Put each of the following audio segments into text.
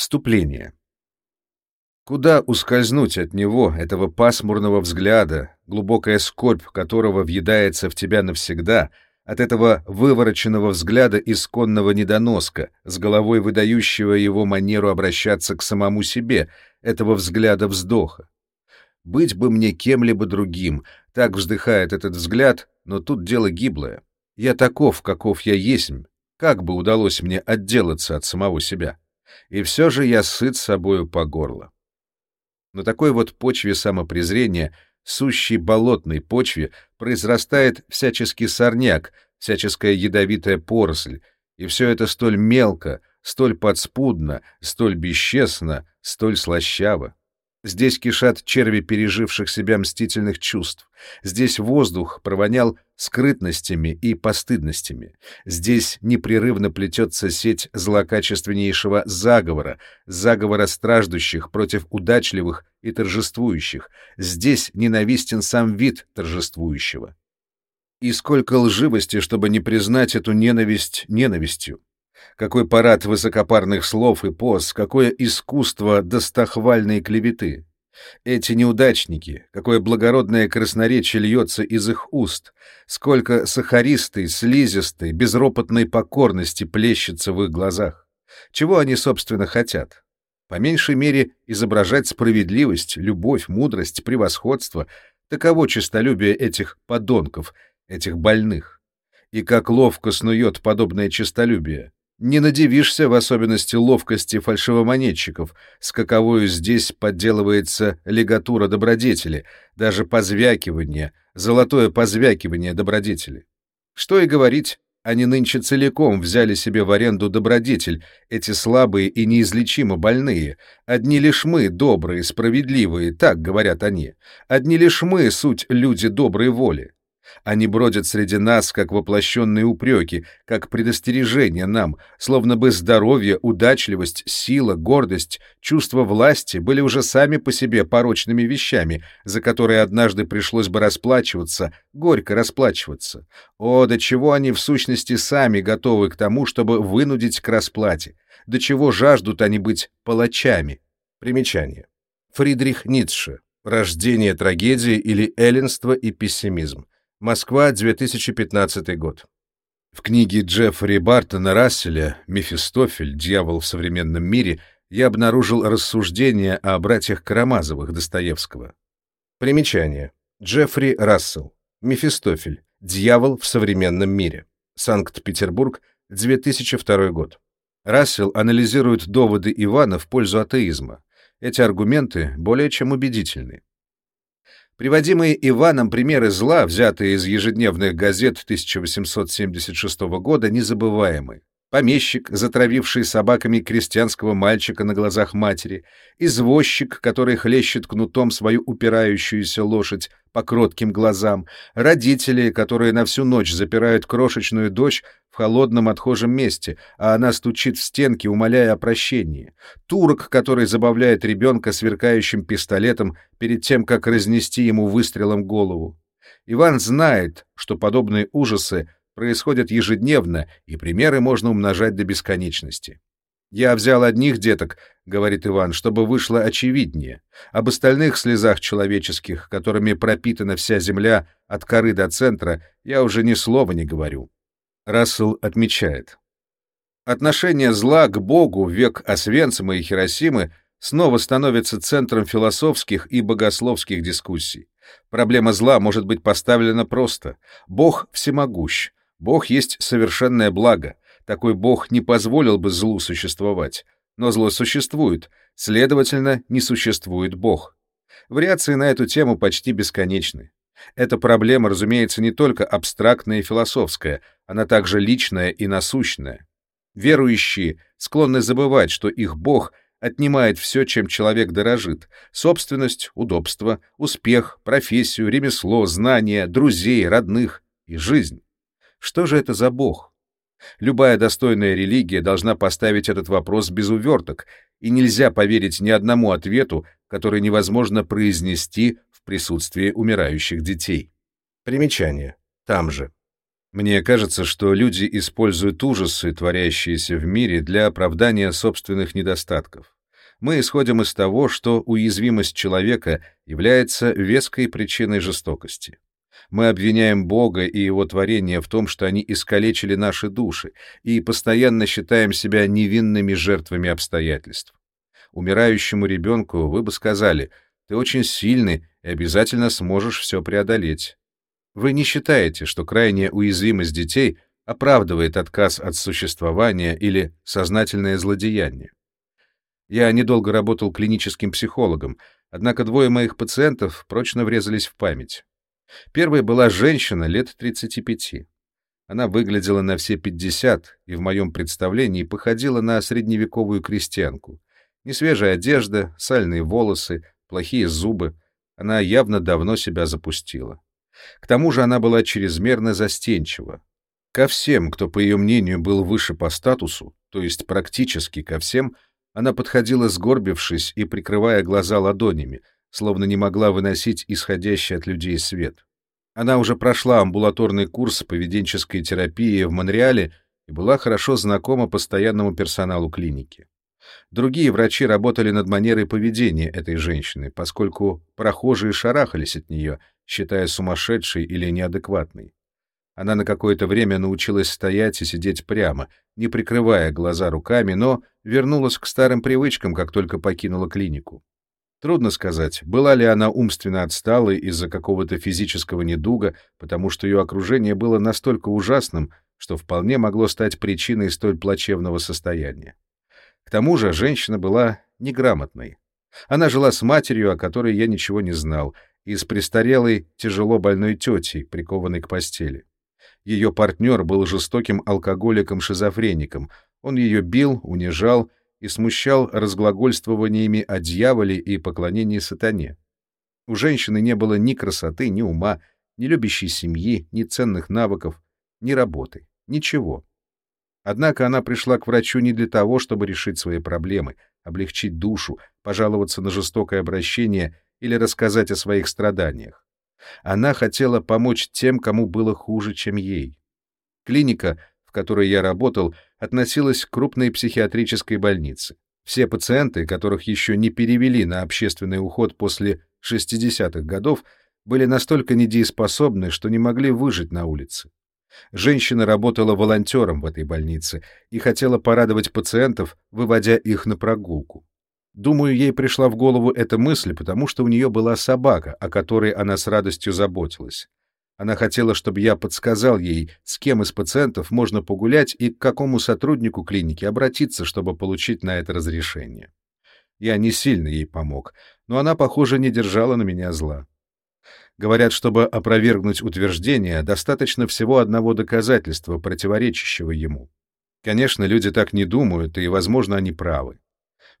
Вступление. Куда ускользнуть от него, этого пасмурного взгляда, глубокая скорбь которого въедается в тебя навсегда, от этого вывороченного взгляда исконного недоноска, с головой выдающего его манеру обращаться к самому себе, этого взгляда вздоха. Быть бы мне кем-либо другим, так вздыхает этот взгляд, но тут дело гиблое. Я таков, каков я есть, как бы удалось мне отделаться от самого себя? И все же я сыт собою по горло. На такой вот почве самопрезрения, сущей болотной почве, произрастает всяческий сорняк, всяческая ядовитая поросль, и все это столь мелко, столь подспудно, столь бесчестно, столь слащаво. Здесь кишат черви переживших себя мстительных чувств. Здесь воздух провонял скрытностями и постыдностями. Здесь непрерывно плетется сеть злокачественнейшего заговора, заговора страждущих против удачливых и торжествующих. Здесь ненавистен сам вид торжествующего. И сколько лживости, чтобы не признать эту ненависть ненавистью. Какой парад высокопарных слов и поз, какое искусство достохвальной клеветы. Эти неудачники, какое благородное красноречие льется из их уст, сколько сахаристой, слизистой, безропотной покорности плещется в их глазах. Чего они, собственно, хотят? По меньшей мере, изображать справедливость, любовь, мудрость, превосходство. Таково честолюбие этих подонков, этих больных. И как ловко снует подобное честолюбие. Не надевишься в особенности ловкости фальшивомонетчиков, с каковою здесь подделывается легатура добродетели, даже позвякивание, золотое позвякивание добродетели. Что и говорить, они нынче целиком взяли себе в аренду добродетель, эти слабые и неизлечимо больные. Одни лишь мы, добрые, справедливые, так говорят они. Одни лишь мы, суть люди доброй воли. Они бродят среди нас, как воплощенные упреки, как предостережение нам, словно бы здоровье, удачливость, сила, гордость, чувство власти были уже сами по себе порочными вещами, за которые однажды пришлось бы расплачиваться, горько расплачиваться. О, до чего они в сущности сами готовы к тому, чтобы вынудить к расплате, до чего жаждут они быть палачами. Примечание. Фридрих Ницше. Рождение трагедии или эллинство и пессимизм. Москва, 2015 год. В книге Джеффри Бартона Расселя «Мефистофель. Дьявол в современном мире» я обнаружил рассуждения о братьях Карамазовых Достоевского. Примечание. Джеффри Рассел. «Мефистофель. Дьявол в современном мире». Санкт-Петербург, 2002 год. Рассел анализирует доводы Ивана в пользу атеизма. Эти аргументы более чем убедительны. Приводимые Иваном примеры зла, взятые из ежедневных газет 1876 года, незабываемы. Помещик, затравивший собаками крестьянского мальчика на глазах матери, извозчик, который хлещет кнутом свою упирающуюся лошадь по кротким глазам, родители, которые на всю ночь запирают крошечную дочь в холодном отхожем месте, а она стучит в стенки, умоляя о прощении. Турок, который забавляет ребенка сверкающим пистолетом перед тем, как разнести ему выстрелом голову. Иван знает, что подобные ужасы происходят ежедневно, и примеры можно умножать до бесконечности. «Я взял одних деток», — говорит Иван, — «чтобы вышло очевиднее. Об остальных слезах человеческих, которыми пропитана вся земля от коры до центра, я уже ни слова не говорю». Рассел отмечает. Отношение зла к Богу в век Освенцима и Хиросимы снова становится центром философских и богословских дискуссий. Проблема зла может быть поставлена просто. Бог всемогущ. Бог есть совершенное благо. Такой Бог не позволил бы злу существовать. Но зло существует, следовательно, не существует Бог. Вариации на эту тему почти бесконечны. Эта проблема, разумеется, не только абстрактная и философская, она также личная и насущная. Верующие склонны забывать, что их Бог отнимает все, чем человек дорожит — собственность, удобство, успех, профессию, ремесло, знания, друзей, родных и жизнь. Что же это за Бог? Любая достойная религия должна поставить этот вопрос без уверток, и нельзя поверить ни одному ответу, который невозможно произнести в присутствии умирающих детей. Примечание. Там же. Мне кажется, что люди используют ужасы, творящиеся в мире, для оправдания собственных недостатков. Мы исходим из того, что уязвимость человека является веской причиной жестокости. Мы обвиняем Бога и Его творение в том, что они искалечили наши души, и постоянно считаем себя невинными жертвами обстоятельств. Умирающему ребенку вы бы сказали, ты очень сильный и обязательно сможешь все преодолеть. Вы не считаете, что крайняя уязвимость детей оправдывает отказ от существования или сознательное злодеяние. Я недолго работал клиническим психологом, однако двое моих пациентов прочно врезались в память. Первой была женщина лет 35. Она выглядела на все 50 и в моем представлении походила на средневековую крестьянку. Несвежая одежда, сальные волосы, плохие зубы. Она явно давно себя запустила. К тому же она была чрезмерно застенчива. Ко всем, кто, по ее мнению, был выше по статусу, то есть практически ко всем, она подходила сгорбившись и прикрывая глаза ладонями, словно не могла выносить исходящий от людей свет. Она уже прошла амбулаторный курс поведенческой терапии в Монреале и была хорошо знакома постоянному персоналу клиники. Другие врачи работали над манерой поведения этой женщины, поскольку прохожие шарахались от нее, считая сумасшедшей или неадекватной. Она на какое-то время научилась стоять и сидеть прямо, не прикрывая глаза руками, но вернулась к старым привычкам, как только покинула клинику. Трудно сказать, была ли она умственно отсталой из-за какого-то физического недуга, потому что ее окружение было настолько ужасным, что вполне могло стать причиной столь плачевного состояния. К тому же женщина была неграмотной. Она жила с матерью, о которой я ничего не знал, и с престарелой, тяжело больной тетей, прикованной к постели. Ее партнер был жестоким алкоголиком-шизофреником. Он ее бил, унижал и смущал разглагольствованиями о дьяволе и поклонении сатане. У женщины не было ни красоты, ни ума, ни любящей семьи, ни ценных навыков, ни работы, ничего. Однако она пришла к врачу не для того, чтобы решить свои проблемы, облегчить душу, пожаловаться на жестокое обращение или рассказать о своих страданиях. Она хотела помочь тем, кому было хуже, чем ей. Клиника, в которой я работал, относилась к крупной психиатрической больнице. Все пациенты, которых еще не перевели на общественный уход после 60-х годов, были настолько недееспособны, что не могли выжить на улице. Женщина работала волонтером в этой больнице и хотела порадовать пациентов, выводя их на прогулку. Думаю, ей пришла в голову эта мысль, потому что у нее была собака, о которой она с радостью заботилась. Она хотела, чтобы я подсказал ей, с кем из пациентов можно погулять и к какому сотруднику клиники обратиться, чтобы получить на это разрешение. Я не сильно ей помог, но она, похоже, не держала на меня зла. Говорят, чтобы опровергнуть утверждение, достаточно всего одного доказательства, противоречащего ему. Конечно, люди так не думают, и, возможно, они правы.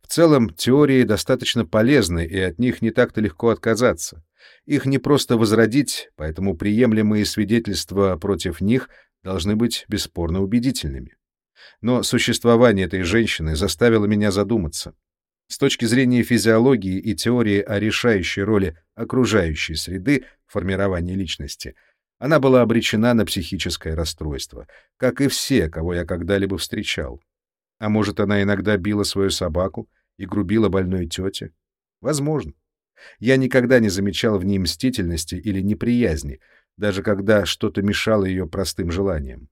В целом, теории достаточно полезны, и от них не так-то легко отказаться. Их не просто возродить, поэтому приемлемые свидетельства против них должны быть бесспорно убедительными. Но существование этой женщины заставило меня задуматься. С точки зрения физиологии и теории о решающей роли окружающей среды в формировании личности, она была обречена на психическое расстройство, как и все, кого я когда-либо встречал. А может, она иногда била свою собаку и грубила больной тете? Возможно. Я никогда не замечал в ней мстительности или неприязни, даже когда что-то мешало ее простым желаниям.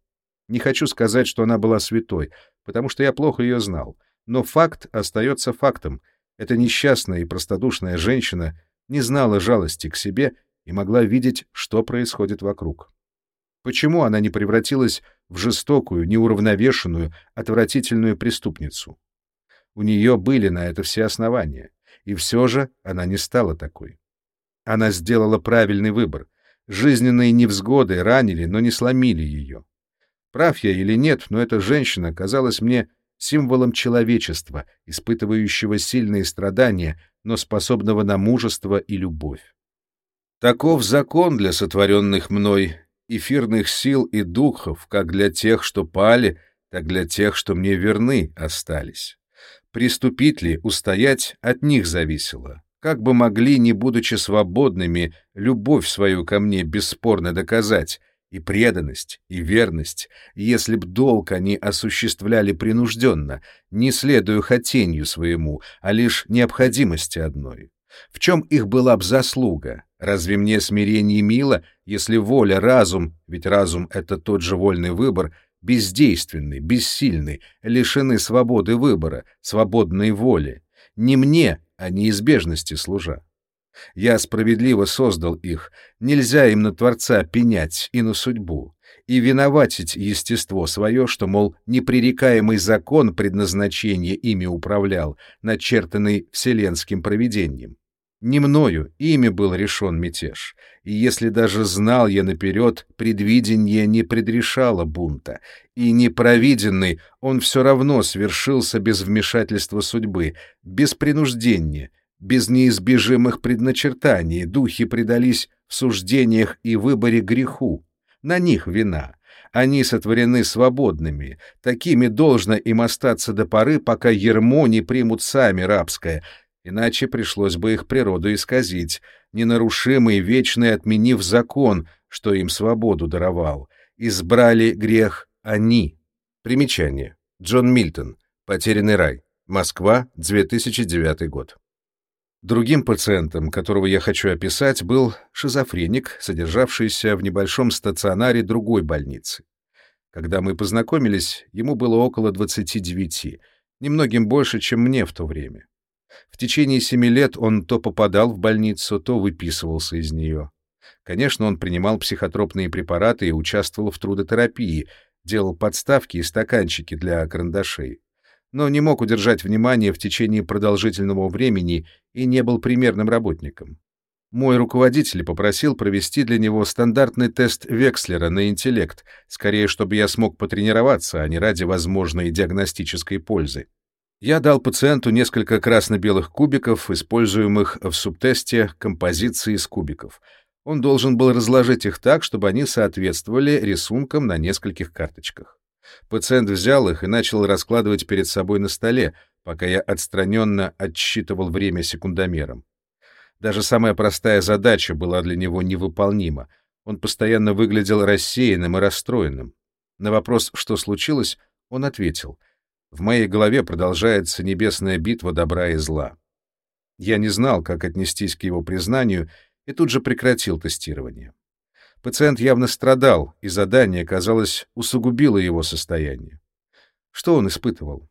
Не хочу сказать, что она была святой, потому что я плохо ее знал, но факт остается фактом. Эта несчастная и простодушная женщина не знала жалости к себе и могла видеть, что происходит вокруг. Почему она не превратилась в жестокую, неуравновешенную, отвратительную преступницу? У нее были на это все основания, и все же она не стала такой. Она сделала правильный выбор. Жизненные невзгоды ранили, но не сломили ее. Прав я или нет, но эта женщина казалась мне символом человечества, испытывающего сильные страдания, но способного на мужество и любовь. Таков закон для сотворенных мной эфирных сил и духов, как для тех, что пали, так для тех, что мне верны остались. Приступить ли, устоять, от них зависело. Как бы могли, не будучи свободными, любовь свою ко мне бесспорно доказать, и преданность, и верность, если б долг они осуществляли принужденно, не следуя хотенью своему, а лишь необходимости одной. В чем их была б заслуга? Разве мне смирение мило, если воля, разум, ведь разум — это тот же вольный выбор, бездейственный, бессильный, лишены свободы выбора, свободной воли? Не мне, а неизбежности служа. Я справедливо создал их, нельзя им на Творца пенять и на судьбу, и виноватить естество свое, что, мол, непререкаемый закон предназначения ими управлял, начертанный вселенским провидением. Не мною, ими был решен мятеж, и если даже знал я наперед, предвидение не предрешало бунта, и непровиденный он все равно свершился без вмешательства судьбы, без принуждения, без неизбежимых предначертаний духи предались в суждениях и выборе греху. На них вина. Они сотворены свободными. Такими должно им остаться до поры, пока ермо не примут сами рабское, иначе пришлось бы их природу исказить, ненарушимый, вечный отменив закон, что им свободу даровал. Избрали грех они. Примечание. Джон Мильтон. Потерянный рай. Москва, 2009 год. Другим пациентом, которого я хочу описать, был шизофреник, содержавшийся в небольшом стационаре другой больницы. Когда мы познакомились, ему было около 29, немногим больше, чем мне в то время. В течение семи лет он то попадал в больницу, то выписывался из нее. Конечно, он принимал психотропные препараты и участвовал в трудотерапии, делал подставки и стаканчики для карандашей но не мог удержать внимание в течение продолжительного времени и не был примерным работником. Мой руководитель попросил провести для него стандартный тест Векслера на интеллект, скорее, чтобы я смог потренироваться, а не ради возможной диагностической пользы. Я дал пациенту несколько красно-белых кубиков, используемых в субтесте композиции из кубиков. Он должен был разложить их так, чтобы они соответствовали рисункам на нескольких карточках. Пациент взял их и начал раскладывать перед собой на столе, пока я отстраненно отсчитывал время секундомером. Даже самая простая задача была для него невыполнима. Он постоянно выглядел рассеянным и расстроенным. На вопрос, что случилось, он ответил. «В моей голове продолжается небесная битва добра и зла». Я не знал, как отнестись к его признанию, и тут же прекратил тестирование. Пациент явно страдал, и задание, казалось, усугубило его состояние. Что он испытывал?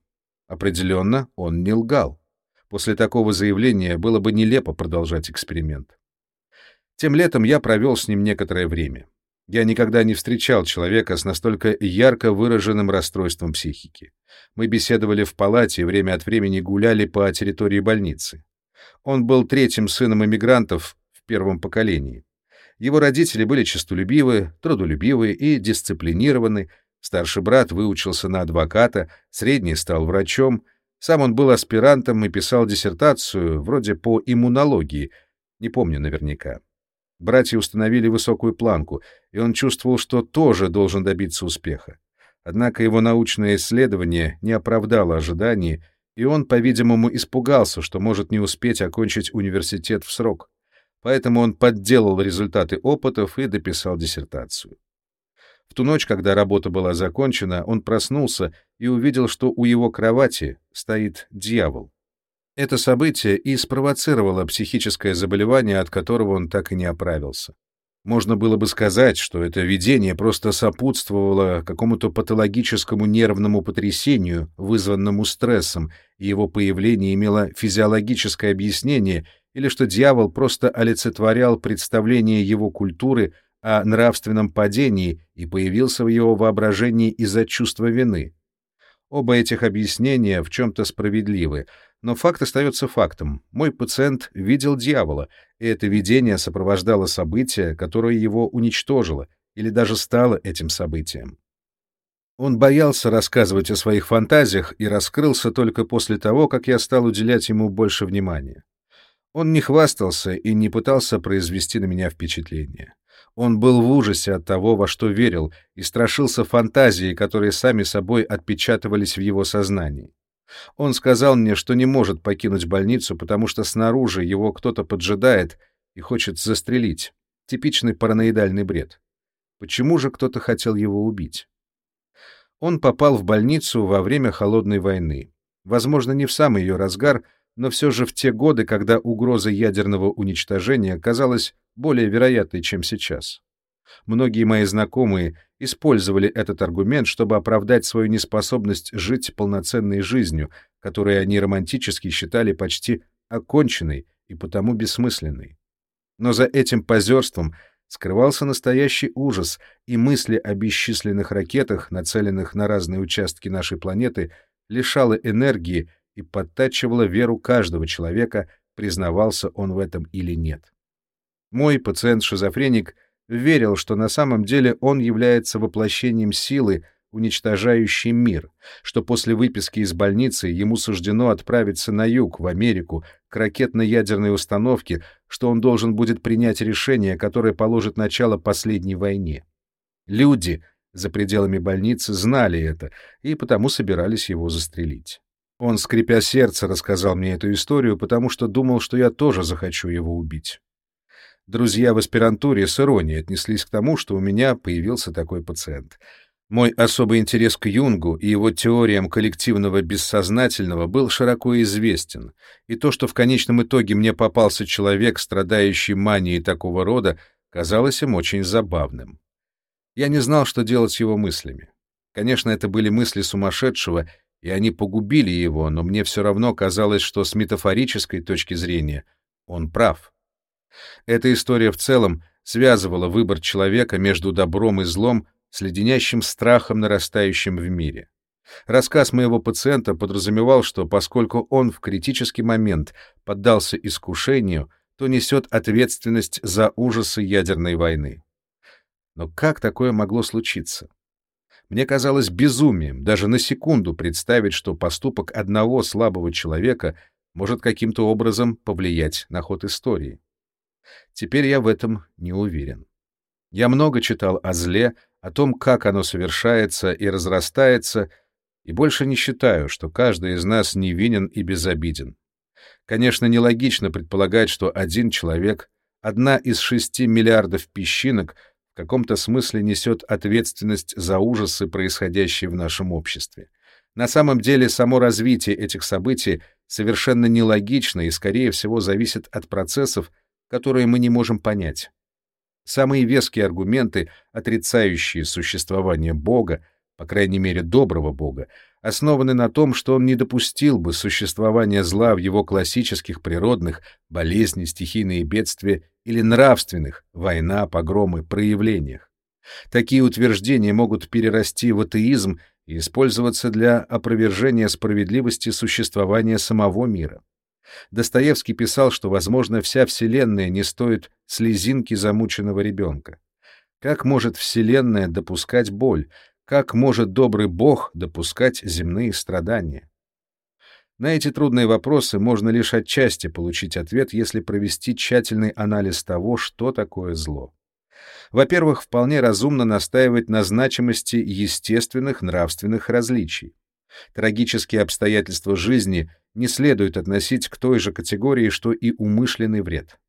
Определенно, он не лгал. После такого заявления было бы нелепо продолжать эксперимент. Тем летом я провел с ним некоторое время. Я никогда не встречал человека с настолько ярко выраженным расстройством психики. Мы беседовали в палате и время от времени гуляли по территории больницы. Он был третьим сыном эмигрантов в первом поколении. Его родители были честолюбивы, трудолюбивы и дисциплинированы. Старший брат выучился на адвоката, средний стал врачом. Сам он был аспирантом и писал диссертацию, вроде по иммунологии, не помню наверняка. Братья установили высокую планку, и он чувствовал, что тоже должен добиться успеха. Однако его научное исследование не оправдало ожиданий, и он, по-видимому, испугался, что может не успеть окончить университет в срок поэтому он подделал результаты опытов и дописал диссертацию. В ту ночь, когда работа была закончена, он проснулся и увидел, что у его кровати стоит дьявол. Это событие и спровоцировало психическое заболевание, от которого он так и не оправился. Можно было бы сказать, что это видение просто сопутствовало какому-то патологическому нервному потрясению, вызванному стрессом, и его появление имело физиологическое объяснение или что дьявол просто олицетворял представление его культуры о нравственном падении и появился в его воображении из-за чувства вины. Оба этих объяснения в чем-то справедливы, но факт остается фактом. Мой пациент видел дьявола, и это видение сопровождало событие, которое его уничтожило или даже стало этим событием. Он боялся рассказывать о своих фантазиях и раскрылся только после того, как я стал уделять ему больше внимания. Он не хвастался и не пытался произвести на меня впечатление. Он был в ужасе от того, во что верил, и страшился фантазии, которые сами собой отпечатывались в его сознании. Он сказал мне, что не может покинуть больницу, потому что снаружи его кто-то поджидает и хочет застрелить. Типичный параноидальный бред. Почему же кто-то хотел его убить? Он попал в больницу во время Холодной войны. Возможно, не в самый ее разгар, но все же в те годы, когда угроза ядерного уничтожения казалась более вероятной, чем сейчас. Многие мои знакомые использовали этот аргумент, чтобы оправдать свою неспособность жить полноценной жизнью, которую они романтически считали почти оконченной и потому бессмысленной. Но за этим позерством скрывался настоящий ужас, и мысли о бесчисленных ракетах, нацеленных на разные участки нашей планеты, лишала энергии и подтачивала веру каждого человека, признавался он в этом или нет. Мой пациент-шизофреник верил, что на самом деле он является воплощением силы, уничтожающей мир, что после выписки из больницы ему суждено отправиться на юг, в Америку, к ракетно-ядерной установке, что он должен будет принять решение, которое положит начало последней войне. Люди за пределами больницы знали это и потому собирались его застрелить. Он, скрипя сердце, рассказал мне эту историю, потому что думал, что я тоже захочу его убить. Друзья в аспирантуре с иронией отнеслись к тому, что у меня появился такой пациент — мой особый интерес к Юнгу и его теориям коллективного бессознательного был широко известен, и то, что в конечном итоге мне попался человек, страдающий манией такого рода, казалось им очень забавным. Я не знал, что делать с его мыслями. Конечно, это были мысли сумасшедшего, и они погубили его, но мне все равно казалось, что с метафорической точки зрения он прав. Эта история в целом связывала выбор человека между добром и злом с леденящим страхом, нарастающим в мире. Рассказ моего пациента подразумевал, что поскольку он в критический момент поддался искушению, то несет ответственность за ужасы ядерной войны. Но как такое могло случиться? Мне казалось безумием даже на секунду представить, что поступок одного слабого человека может каким-то образом повлиять на ход истории. Теперь я в этом не уверен. Я много читал о зле, о том, как оно совершается и разрастается, и больше не считаю, что каждый из нас невинен и безобиден. Конечно, нелогично предполагать, что один человек, одна из шести миллиардов песчинок, в каком-то смысле несет ответственность за ужасы, происходящие в нашем обществе. На самом деле, само развитие этих событий совершенно нелогично и, скорее всего, зависит от процессов, которые мы не можем понять. Самые веские аргументы, отрицающие существование Бога, по крайней мере доброго Бога, основаны на том, что он не допустил бы существования зла в его классических природных, болезни, стихийные бедствия или нравственных, война, погромы, проявлениях. Такие утверждения могут перерасти в атеизм и использоваться для опровержения справедливости существования самого мира. Достоевский писал, что, возможно, вся Вселенная не стоит слезинки замученного ребенка. Как может Вселенная допускать боль? Как может добрый Бог допускать земные страдания? На эти трудные вопросы можно лишь отчасти получить ответ, если провести тщательный анализ того, что такое зло. Во-первых, вполне разумно настаивать на значимости естественных нравственных различий. Трагические обстоятельства жизни не следует относить к той же категории, что и умышленный вред.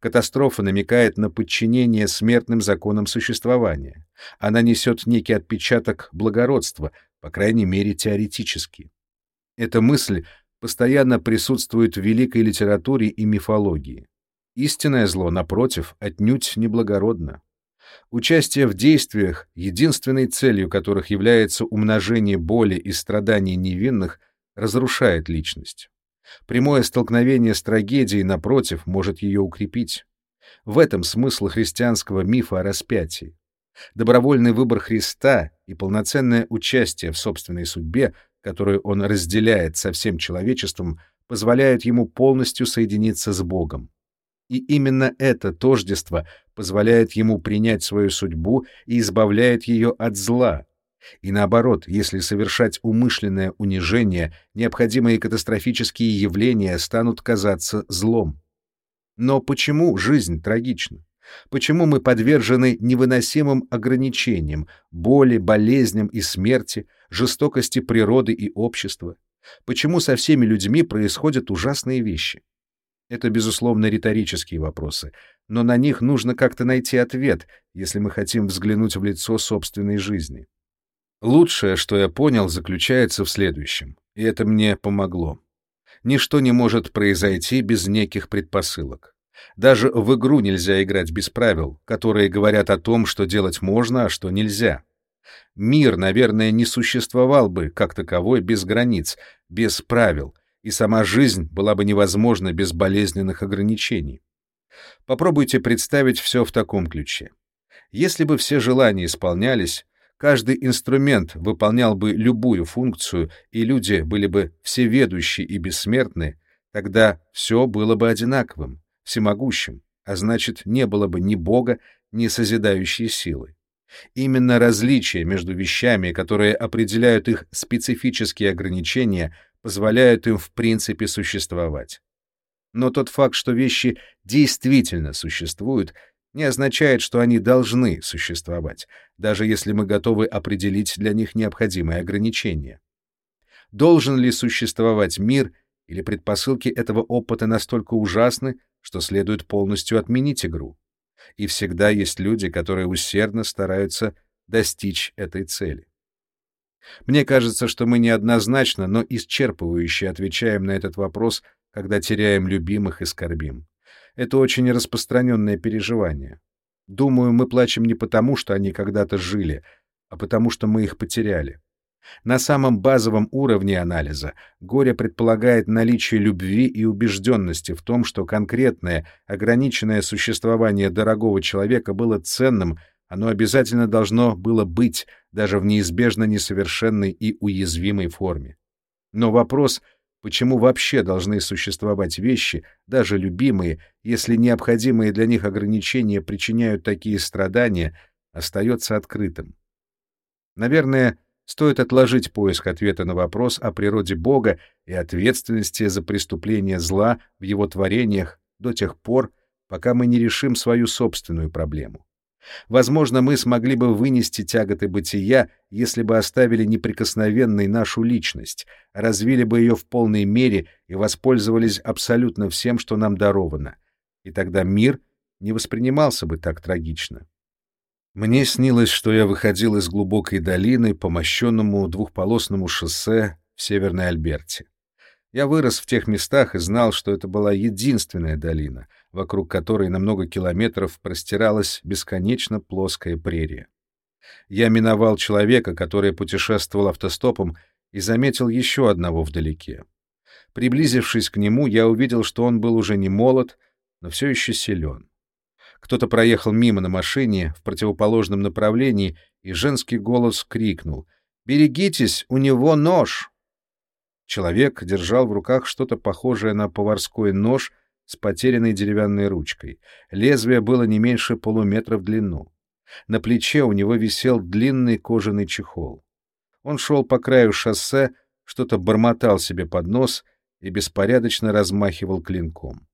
Катастрофа намекает на подчинение смертным законам существования. Она несет некий отпечаток благородства, по крайней мере теоретически. Эта мысль постоянно присутствует в великой литературе и мифологии. Истинное зло, напротив, отнюдь не благородно. Участие в действиях, единственной целью которых является умножение боли и страданий невинных, разрушает личность. Прямое столкновение с трагедией, напротив, может ее укрепить. В этом смысл христианского мифа о распятии. Добровольный выбор Христа и полноценное участие в собственной судьбе, которую он разделяет со всем человечеством, позволяют ему полностью соединиться с Богом. И именно это тождество позволяет ему принять свою судьбу и избавляет ее от зла. И наоборот, если совершать умышленное унижение, необходимые катастрофические явления станут казаться злом. Но почему жизнь трагична? Почему мы подвержены невыносимым ограничениям, боли, болезням и смерти, жестокости природы и общества? Почему со всеми людьми происходят ужасные вещи? Это, безусловно, риторические вопросы, но на них нужно как-то найти ответ, если мы хотим взглянуть в лицо собственной жизни. Лучшее, что я понял, заключается в следующем, и это мне помогло. Ничто не может произойти без неких предпосылок. Даже в игру нельзя играть без правил, которые говорят о том, что делать можно, а что нельзя. Мир, наверное, не существовал бы, как таковой, без границ, без правил, и сама жизнь была бы невозможна без болезненных ограничений. Попробуйте представить все в таком ключе. Если бы все желания исполнялись, каждый инструмент выполнял бы любую функцию, и люди были бы всеведущи и бессмертны, тогда все было бы одинаковым, всемогущим, а значит, не было бы ни Бога, ни созидающей силы. Именно различия между вещами, которые определяют их специфические ограничения, позволяют им в принципе существовать. Но тот факт, что вещи действительно существуют, не означает, что они должны существовать, даже если мы готовы определить для них необходимые ограничения. Должен ли существовать мир, или предпосылки этого опыта настолько ужасны, что следует полностью отменить игру? И всегда есть люди, которые усердно стараются достичь этой цели. Мне кажется, что мы неоднозначно, но исчерпывающе отвечаем на этот вопрос, когда теряем любимых и скорбим. Это очень распространенное переживание. Думаю, мы плачем не потому, что они когда-то жили, а потому, что мы их потеряли. На самом базовом уровне анализа горе предполагает наличие любви и убежденности в том, что конкретное, ограниченное существование дорогого человека было ценным, оно обязательно должно было быть, даже в неизбежно несовершенной и уязвимой форме. Но вопрос, почему вообще должны существовать вещи, даже любимые, если необходимые для них ограничения причиняют такие страдания, остается открытым. Наверное, стоит отложить поиск ответа на вопрос о природе Бога и ответственности за преступление зла в его творениях до тех пор, пока мы не решим свою собственную проблему. Возможно, мы смогли бы вынести тяготы бытия, если бы оставили неприкосновенной нашу личность, развили бы ее в полной мере и воспользовались абсолютно всем, что нам даровано. И тогда мир не воспринимался бы так трагично. Мне снилось, что я выходил из глубокой долины по мощенному двухполосному шоссе в Северной Альберте. Я вырос в тех местах и знал, что это была единственная долина, вокруг которой на много километров простиралась бесконечно плоская прерия. Я миновал человека, который путешествовал автостопом, и заметил еще одного вдалеке. Приблизившись к нему, я увидел, что он был уже не молод, но все еще силен. Кто-то проехал мимо на машине в противоположном направлении, и женский голос крикнул «Берегитесь, у него нож!» Человек держал в руках что-то похожее на поварской нож с потерянной деревянной ручкой. Лезвие было не меньше полуметра в длину. На плече у него висел длинный кожаный чехол. Он шел по краю шоссе, что-то бормотал себе под нос и беспорядочно размахивал клинком.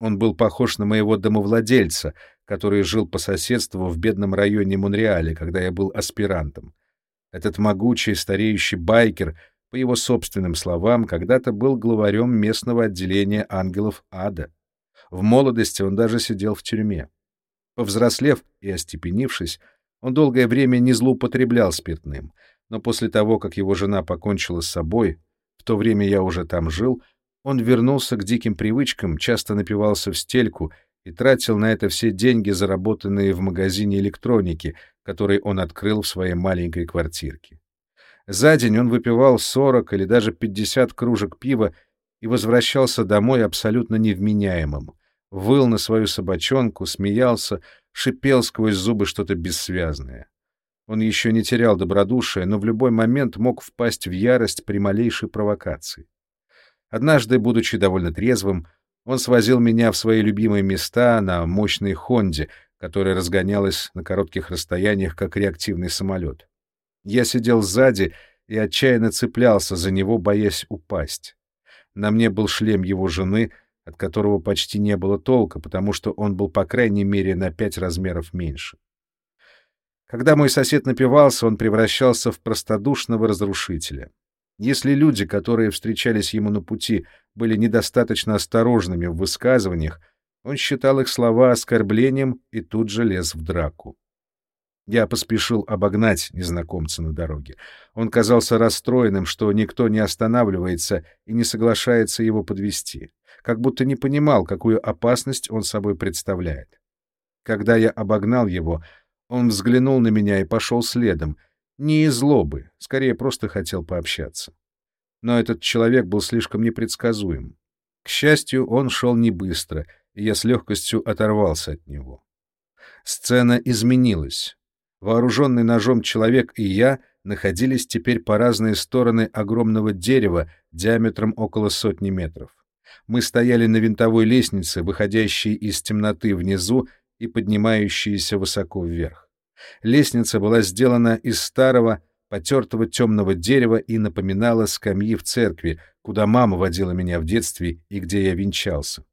Он был похож на моего домовладельца, который жил по соседству в бедном районе Монреаля, когда я был аспирантом. Этот могучий стареющий байкер — по его собственным словам, когда-то был главарем местного отделения ангелов ада. В молодости он даже сидел в тюрьме. Повзрослев и остепенившись, он долгое время не злоупотреблял спиртным, но после того, как его жена покончила с собой, в то время я уже там жил, он вернулся к диким привычкам, часто напивался в стельку и тратил на это все деньги, заработанные в магазине электроники, который он открыл в своей маленькой квартирке. За день он выпивал 40 или даже 50 кружек пива и возвращался домой абсолютно невменяемым. Выл на свою собачонку, смеялся, шипел сквозь зубы что-то бессвязное. Он еще не терял добродушия, но в любой момент мог впасть в ярость при малейшей провокации. Однажды, будучи довольно трезвым, он свозил меня в свои любимые места на мощной «Хонде», которая разгонялась на коротких расстояниях, как реактивный самолет. Я сидел сзади и отчаянно цеплялся за него, боясь упасть. На мне был шлем его жены, от которого почти не было толка, потому что он был, по крайней мере, на пять размеров меньше. Когда мой сосед напивался, он превращался в простодушного разрушителя. Если люди, которые встречались ему на пути, были недостаточно осторожными в высказываниях, он считал их слова оскорблением и тут же лез в драку. Я поспешил обогнать незнакомца на дороге. Он казался расстроенным, что никто не останавливается и не соглашается его подвести, как будто не понимал, какую опасность он собой представляет. Когда я обогнал его, он взглянул на меня и пошел следом, не из злобы, скорее просто хотел пообщаться. Но этот человек был слишком непредсказуем. К счастью, он шел не быстро, и я с легкостью оторвался от него. Сцена изменилась. Вооруженный ножом человек и я находились теперь по разные стороны огромного дерева диаметром около сотни метров. Мы стояли на винтовой лестнице, выходящей из темноты внизу и поднимающейся высоко вверх. Лестница была сделана из старого, потертого темного дерева и напоминала скамьи в церкви, куда мама водила меня в детстве и где я венчался.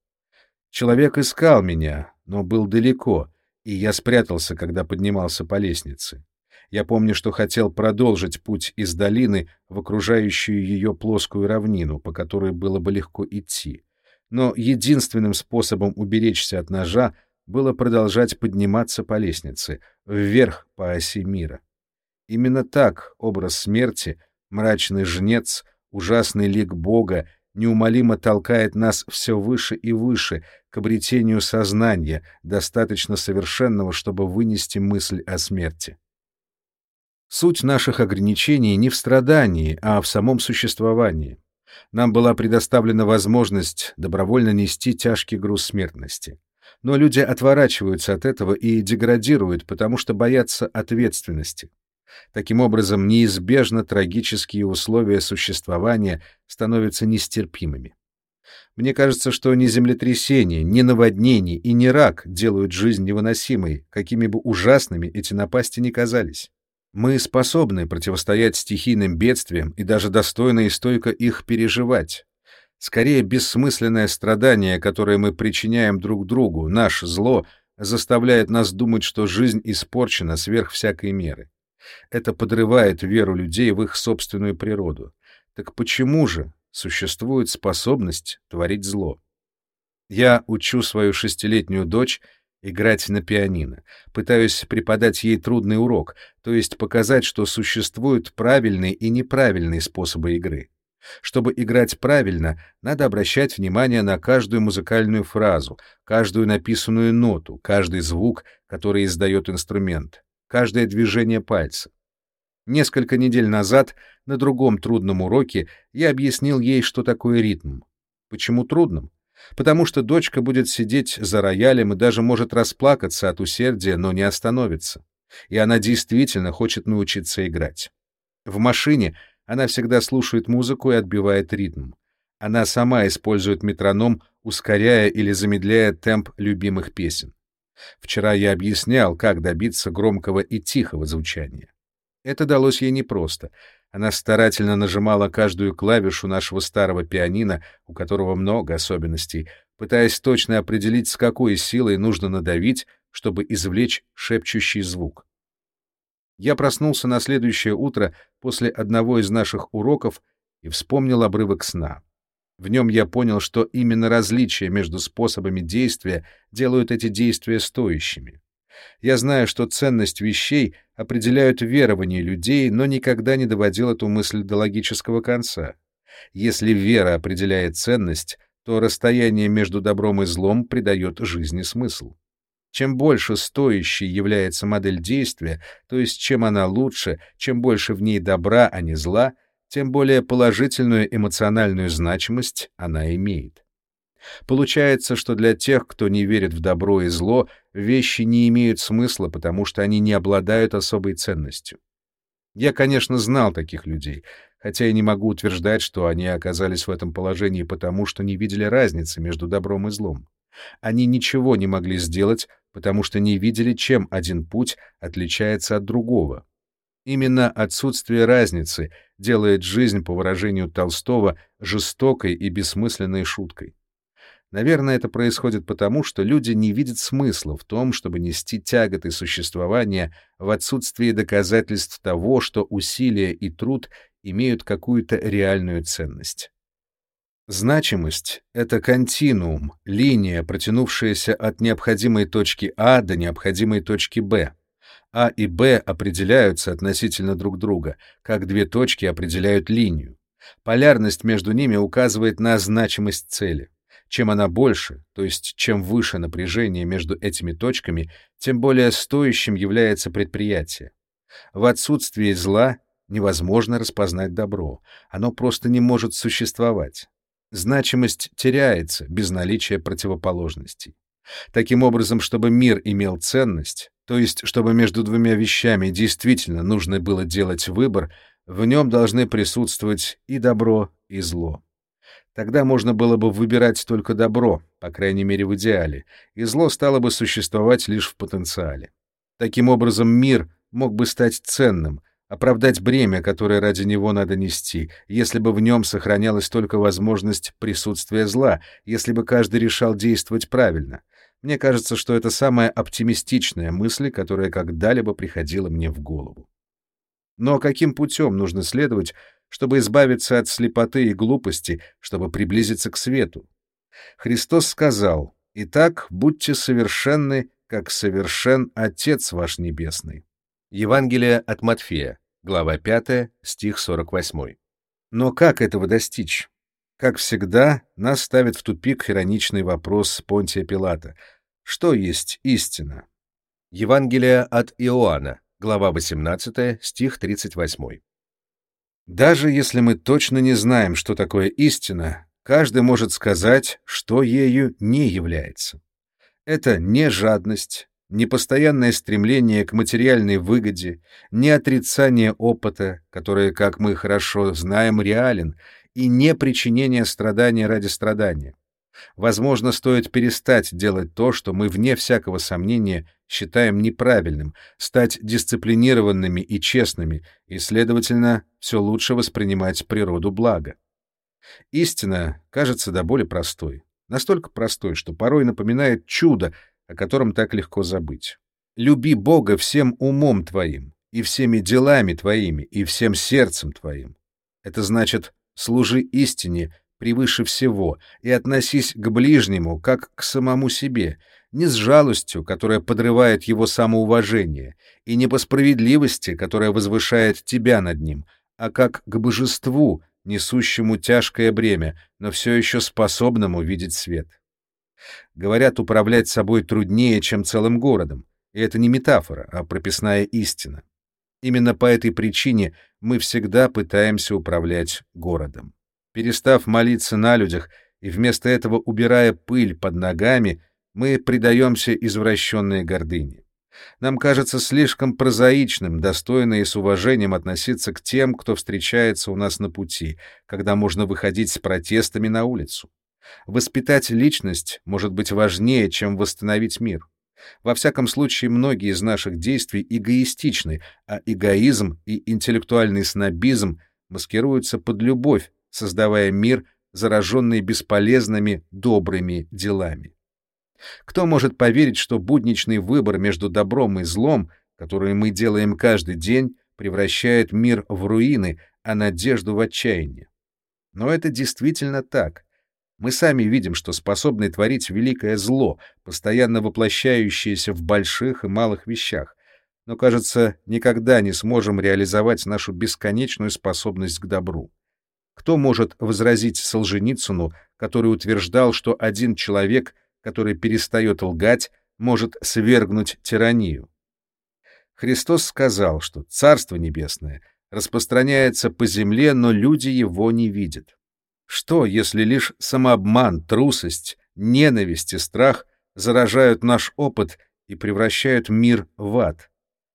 Человек искал меня, но был далеко, и я спрятался, когда поднимался по лестнице. Я помню, что хотел продолжить путь из долины в окружающую ее плоскую равнину, по которой было бы легко идти. Но единственным способом уберечься от ножа было продолжать подниматься по лестнице, вверх по оси мира. Именно так образ смерти, мрачный жнец, ужасный лик Бога неумолимо толкает нас все выше и выше к обретению сознания, достаточно совершенного, чтобы вынести мысль о смерти. Суть наших ограничений не в страдании, а в самом существовании. Нам была предоставлена возможность добровольно нести тяжкий груз смертности. Но люди отворачиваются от этого и деградируют, потому что боятся ответственности. Таким образом, неизбежно трагические условия существования становятся нестерпимыми. Мне кажется, что ни землетрясение, ни наводнение и ни рак делают жизнь невыносимой, какими бы ужасными эти напасти ни казались. Мы способны противостоять стихийным бедствиям и даже достойно и стойко их переживать. Скорее, бессмысленное страдание, которое мы причиняем друг другу, наше зло, заставляет нас думать, что жизнь испорчена сверх всякой меры. Это подрывает веру людей в их собственную природу. Так почему же существует способность творить зло? Я учу свою шестилетнюю дочь играть на пианино, пытаюсь преподать ей трудный урок, то есть показать, что существуют правильные и неправильные способы игры. Чтобы играть правильно, надо обращать внимание на каждую музыкальную фразу, каждую написанную ноту, каждый звук, который издает инструмент каждое движение пальца. Несколько недель назад на другом трудном уроке я объяснил ей, что такое ритм. Почему трудным? Потому что дочка будет сидеть за роялем и даже может расплакаться от усердия, но не остановится. И она действительно хочет научиться играть. В машине она всегда слушает музыку и отбивает ритм. Она сама использует метроном, ускоряя или замедляя темп любимых песен. Вчера я объяснял, как добиться громкого и тихого звучания. Это далось ей непросто. Она старательно нажимала каждую клавишу нашего старого пианино, у которого много особенностей, пытаясь точно определить, с какой силой нужно надавить, чтобы извлечь шепчущий звук. Я проснулся на следующее утро после одного из наших уроков и вспомнил обрывок сна. В нем я понял, что именно различия между способами действия делают эти действия стоящими. Я знаю, что ценность вещей определяют верования людей, но никогда не доводил эту мысль до логического конца. Если вера определяет ценность, то расстояние между добром и злом придает жизни смысл. Чем больше стоящей является модель действия, то есть чем она лучше, чем больше в ней добра, а не зла — тем более положительную эмоциональную значимость она имеет. Получается, что для тех, кто не верит в добро и зло, вещи не имеют смысла, потому что они не обладают особой ценностью. Я, конечно, знал таких людей, хотя и не могу утверждать, что они оказались в этом положении потому, что не видели разницы между добром и злом. Они ничего не могли сделать, потому что не видели, чем один путь отличается от другого. Именно отсутствие разницы делает жизнь, по выражению Толстого, жестокой и бессмысленной шуткой. Наверное, это происходит потому, что люди не видят смысла в том, чтобы нести тяготы существования в отсутствии доказательств того, что усилия и труд имеют какую-то реальную ценность. Значимость — это континуум, линия, протянувшаяся от необходимой точки А до необходимой точки Б. А и Б определяются относительно друг друга, как две точки определяют линию. Полярность между ними указывает на значимость цели. Чем она больше, то есть чем выше напряжение между этими точками, тем более стоящим является предприятие. В отсутствии зла невозможно распознать добро, оно просто не может существовать. Значимость теряется без наличия противоположностей. Таким образом, чтобы мир имел ценность, то есть чтобы между двумя вещами действительно нужно было делать выбор, в нем должны присутствовать и добро, и зло. Тогда можно было бы выбирать только добро, по крайней мере в идеале, и зло стало бы существовать лишь в потенциале. Таким образом, мир мог бы стать ценным, оправдать бремя, которое ради него надо нести, если бы в нем сохранялась только возможность присутствия зла, если бы каждый решал действовать правильно. Мне кажется, что это самая оптимистичная мысль, которая когда-либо приходила мне в голову. Но каким путем нужно следовать, чтобы избавиться от слепоты и глупости, чтобы приблизиться к свету? Христос сказал, «Итак, будьте совершенны, как совершен Отец ваш Небесный». Евангелие от Матфея, глава 5, стих 48. Но как этого достичь? Как всегда, нас ставит в тупик ироничный вопрос Понтия Пилата. Что есть истина? Евангелие от Иоанна, глава 18, стих 38. Даже если мы точно не знаем, что такое истина, каждый может сказать, что ею не является. Это не жадность, не постоянное стремление к материальной выгоде, не отрицание опыта, который, как мы хорошо знаем, реален, и не причинение страдания ради страдания. Возможно, стоит перестать делать то, что мы, вне всякого сомнения, считаем неправильным, стать дисциплинированными и честными, и, следовательно, все лучше воспринимать природу блага. Истина кажется до боли простой. Настолько простой, что порой напоминает чудо, о котором так легко забыть. Люби Бога всем умом твоим, и всеми делами твоими, и всем сердцем твоим. Это значит, служи истине превыше всего и относись к ближнему, как к самому себе, не с жалостью, которая подрывает его самоуважение, и не по справедливости, которая возвышает тебя над ним, а как к божеству, несущему тяжкое бремя, но все еще способному видеть свет. Говорят, управлять собой труднее, чем целым городом. И это не метафора, а прописная истина. Именно по этой причине мы всегда пытаемся управлять городом. Перестав молиться на людях и вместо этого убирая пыль под ногами, мы предаемся извращенной гордыне. Нам кажется слишком прозаичным, достойно и с уважением относиться к тем, кто встречается у нас на пути, когда можно выходить с протестами на улицу. Воспитать личность может быть важнее, чем восстановить мир. Во всяком случае, многие из наших действий эгоистичны, а эгоизм и интеллектуальный снобизм маскируются под любовь, создавая мир, зараженный бесполезными добрыми делами. Кто может поверить, что будничный выбор между добром и злом, который мы делаем каждый день, превращает мир в руины, а надежду в отчаяние? Но это действительно так. Мы сами видим, что способны творить великое зло, постоянно воплощающееся в больших и малых вещах, но, кажется, никогда не сможем реализовать нашу бесконечную способность к добру. Кто может возразить Солженицыну, который утверждал, что один человек, который перестает лгать, может свергнуть тиранию? Христос сказал, что Царство Небесное распространяется по земле, но люди его не видят. Что, если лишь самообман, трусость, ненависть и страх заражают наш опыт и превращают мир в ад?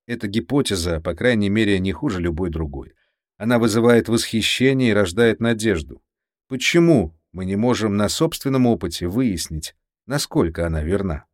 Эта гипотеза, по крайней мере, не хуже любой другой. Она вызывает восхищение и рождает надежду. Почему мы не можем на собственном опыте выяснить, насколько она верна?